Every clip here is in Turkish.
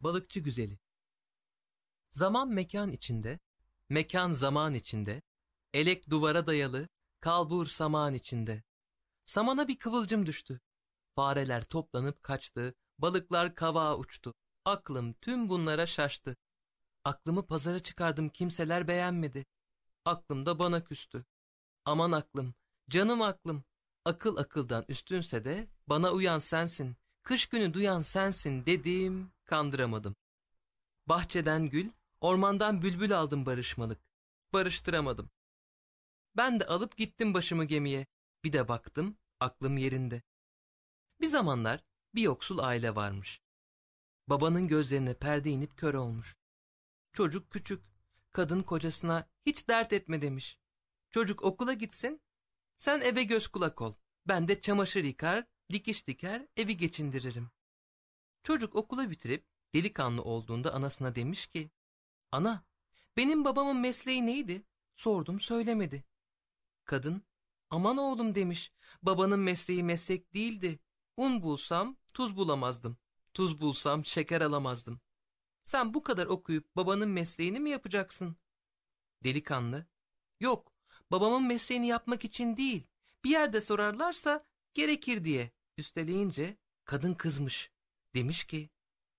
Balıkçı güzeli. Zaman mekan içinde, mekan zaman içinde, elek duvara dayalı, kalbur saman içinde. Samana bir kıvılcım düştü. Fareler toplanıp kaçtı, balıklar kavağa uçtu. Aklım tüm bunlara şaştı. Aklımı pazara çıkardım kimseler beğenmedi. Aklım da bana küstü. Aman aklım, canım aklım. Akıl akıldan üstünse de bana uyan sensin. Kış günü duyan sensin dediğim kandıramadım. Bahçeden gül, ormandan bülbül aldım barışmalık. Barıştıramadım. Ben de alıp gittim başımı gemiye. Bir de baktım, aklım yerinde. Bir zamanlar bir yoksul aile varmış. Babanın gözlerine perde inip kör olmuş. Çocuk küçük, kadın kocasına hiç dert etme demiş. Çocuk okula gitsin, sen eve göz kulak ol. Ben de çamaşır yıkar, dikiş diker, evi geçindiririm. Çocuk okula bitirip delikanlı olduğunda anasına demiş ki, Ana, benim babamın mesleği neydi? Sordum söylemedi. Kadın, aman oğlum demiş, babanın mesleği meslek değildi. Un bulsam tuz bulamazdım. Tuz bulsam şeker alamazdım. Sen bu kadar okuyup babanın mesleğini mi yapacaksın? Delikanlı, yok, babamın mesleğini yapmak için değil, bir yerde sorarlarsa gerekir diye üsteleyince kadın kızmış. Demiş ki,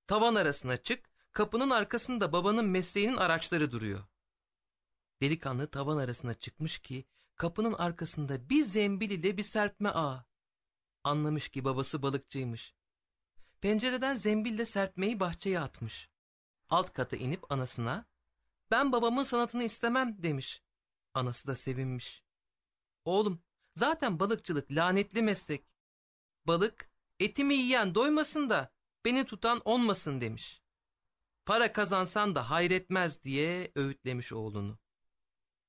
tavan arasına çık, kapının arkasında babanın mesleğinin araçları duruyor. Delikanlı tavan arasına çıkmış ki kapının arkasında bir zembil ile bir serpme ağ. Anlamış ki babası balıkçıymış. Pencereden zembille serpmeyi bahçeye atmış. Alt kata inip anasına, ben babamın sanatını istemem demiş. Anası da sevinmiş. Oğlum, zaten balıkçılık lanetli meslek. Balık, etimi yiyen doymasın da beni tutan olmasın demiş. Para kazansan da hayretmez diye öğütlemiş oğlunu.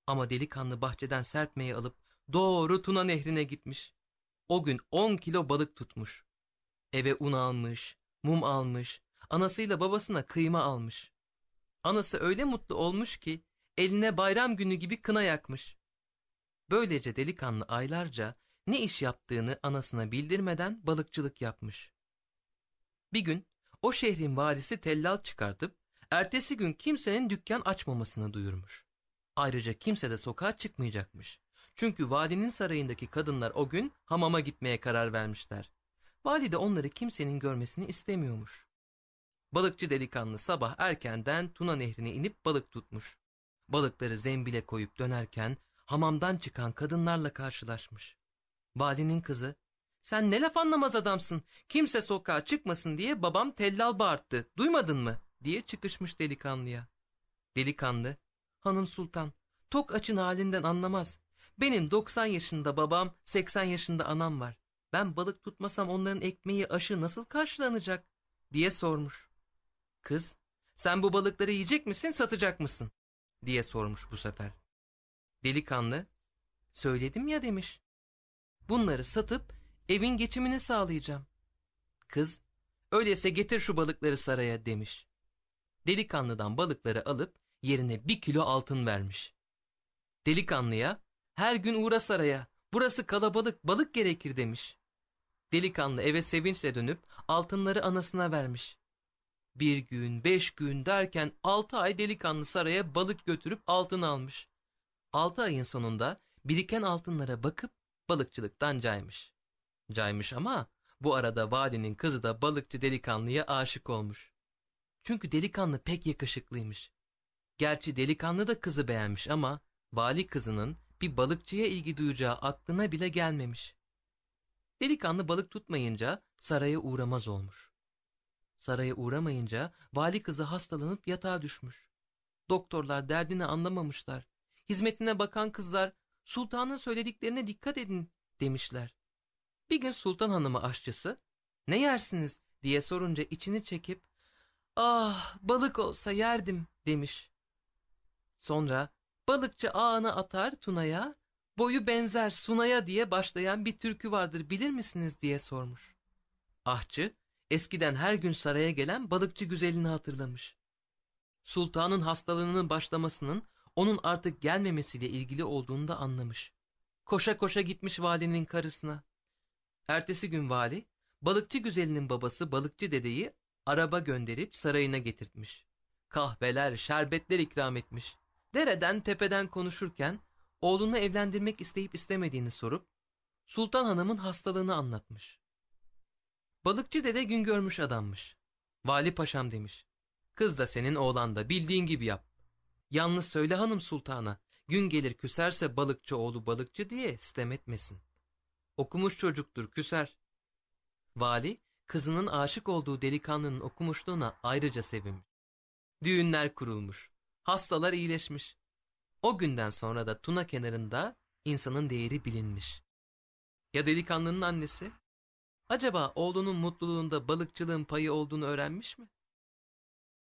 Ama delikanlı bahçeden serpmeyi alıp doğru Tuna nehrine gitmiş. O gün on kilo balık tutmuş. Eve un almış, mum almış, anasıyla babasına kıyma almış. Anası öyle mutlu olmuş ki eline bayram günü gibi kına yakmış. Böylece delikanlı aylarca ne iş yaptığını anasına bildirmeden balıkçılık yapmış. Bir gün o şehrin valisi tellal çıkartıp ertesi gün kimsenin dükkan açmamasını duyurmuş. Ayrıca kimse de sokağa çıkmayacakmış. Çünkü valinin sarayındaki kadınlar o gün hamama gitmeye karar vermişler. Vali de onları kimsenin görmesini istemiyormuş. Balıkçı delikanlı sabah erkenden Tuna nehrine inip balık tutmuş. Balıkları zembile koyup dönerken hamamdan çıkan kadınlarla karşılaşmış. Valinin kızı, sen ne laf anlamaz adamsın, kimse sokağa çıkmasın diye babam tellal bağırttı, duymadın mı? diye çıkışmış delikanlıya. Delikanlı, hanım sultan, tok açın halinden anlamaz. Benim 90 yaşında babam, 80 yaşında anam var. Ben balık tutmasam onların ekmeği aşı nasıl karşılanacak? diye sormuş. Kız, sen bu balıkları yiyecek misin, satacak mısın? diye sormuş bu sefer. Delikanlı, söyledim ya demiş. Bunları satıp evin geçimini sağlayacağım. Kız, öyleyse getir şu balıkları saraya demiş. Delikanlıdan balıkları alıp yerine bir kilo altın vermiş. Delikanlıya, her gün uğra saraya, burası kalabalık, balık gerekir demiş. Delikanlı eve sevinçle dönüp altınları anasına vermiş. Bir gün, beş gün derken altı ay delikanlı saraya balık götürüp altın almış. Altı ayın sonunda biriken altınlara bakıp balıkçılıktan caymış. Caymış ama bu arada vadinin kızı da balıkçı delikanlıya aşık olmuş. Çünkü delikanlı pek yakışıklıymış. Gerçi delikanlı da kızı beğenmiş ama vali kızının bir balıkçıya ilgi duyacağı aklına bile gelmemiş. Delikanlı balık tutmayınca saraya uğramaz olmuş. Saraya uğramayınca vali kızı hastalanıp yatağa düşmüş. Doktorlar derdini anlamamışlar. Hizmetine bakan kızlar sultanın söylediklerine dikkat edin demişler. Bir gün sultan hanımı aşçısı ne yersiniz diye sorunca içini çekip ah balık olsa yerdim demiş. Sonra balıkçı ağını atar Tuna'ya boyu benzer Suna'ya diye başlayan bir türkü vardır bilir misiniz diye sormuş. Ahçı eskiden her gün saraya gelen balıkçı güzelini hatırlamış. Sultanın hastalığının başlamasının onun artık gelmemesiyle ilgili olduğunu da anlamış. Koşa koşa gitmiş valinin karısına. Ertesi gün vali, balıkçı güzelinin babası balıkçı dedeyi araba gönderip sarayına getirtmiş. Kahveler, şerbetler ikram etmiş. Dereden tepeden konuşurken oğlunu evlendirmek isteyip istemediğini sorup Sultan Hanım'ın hastalığını anlatmış. Balıkçı dede gün görmüş adammış. Vali paşam demiş. Kız da senin oğlan da bildiğin gibi yap. Yalnız söyle hanım sultana, gün gelir küserse balıkçı oğlu balıkçı diye istem etmesin. Okumuş çocuktur küser. Vali, kızının aşık olduğu delikanlının okumuşluğuna ayrıca sevinmiş. Düğünler kurulmuş, hastalar iyileşmiş. O günden sonra da Tuna kenarında insanın değeri bilinmiş. Ya delikanlının annesi? Acaba oğlunun mutluluğunda balıkçılığın payı olduğunu öğrenmiş mi?